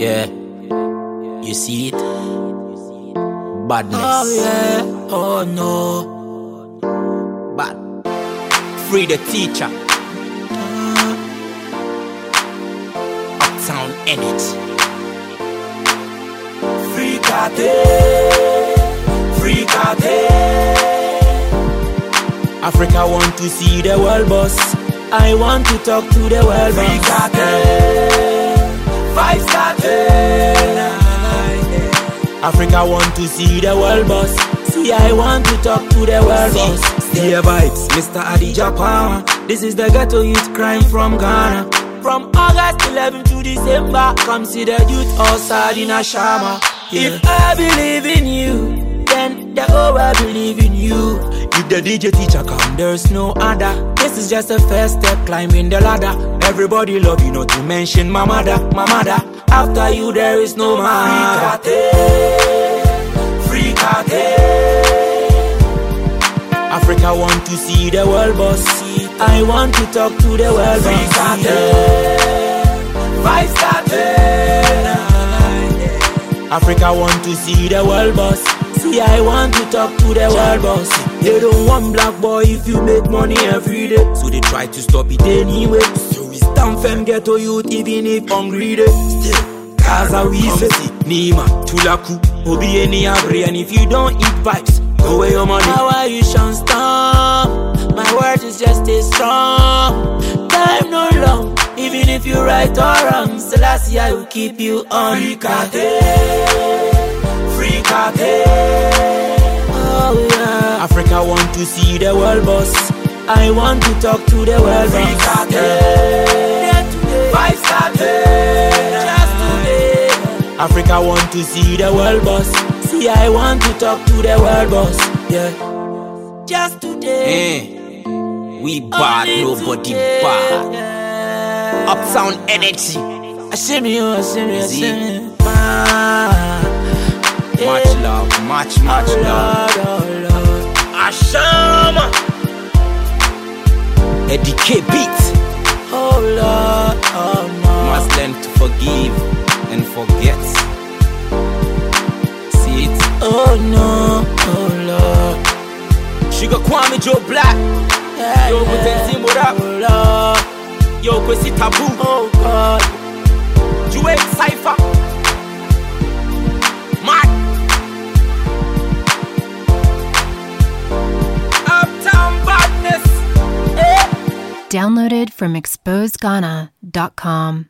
Yeah. You see it? Badness. Oh yeah, oh no. Bad. Free the teacher. Uptown Energy. Free Kate, free Kate. Africa want to see the world boss. I want to talk to the world boss. Free. Kate, five Kate. Africa want to see the world boss. See, I want to talk to the world boss. Dear vibes, Mr. Adidja Palmer. This is the ghetto youth crime from Ghana. From August 11 to December, come see the youth outside in a shama. Yeah. If I believe in you, then the whole world believe in you. If the DJ teacher come, there's no other. This is just the first step climbing the ladder. Everybody love you, not to mention my mother, my mother. After you, there is no man. Free. Africa want to see the world boss. I want to talk to the world Free boss. Five. Africa want to see the world boss. See, I want to talk to the world boss. They don't want black boy if you make money every day. So they try to stop it anyway. So we stand firm ghetto youth even if hungry they still. Kaza we say Nima, Tulaku, Obi any Abri and if you don't eat vibes, go away your money. How are you shall stop? My word is just stay strong. Time no long, even if you right or wrong. Selassie, I will keep you on. Free Kate, free Kate. Oh yeah. Africa want to see the world boss. I want to talk to the world Free boss. Kate, Yeah, today. five Kate. Just today. Africa want to see the world boss. See, I want to talk to the world boss. Yeah. Just today. Eh, we bad, Only nobody today. bad. Yeah. Uptown energy, I see me, I see me, I See? see me. Yeah. much love, much, much Oh, love. Ashama, Eddie K beat. Oh Lord, oh. Must learn to forgive and forget. See it? Oh no, oh Lord. Sugar Kwame Joe Black, Yeah, Yo, yeah. Potensi Oh Lord, Yo Kwesi Taboo, oh God. Jue Cypher. Downloaded from exposedghana.com.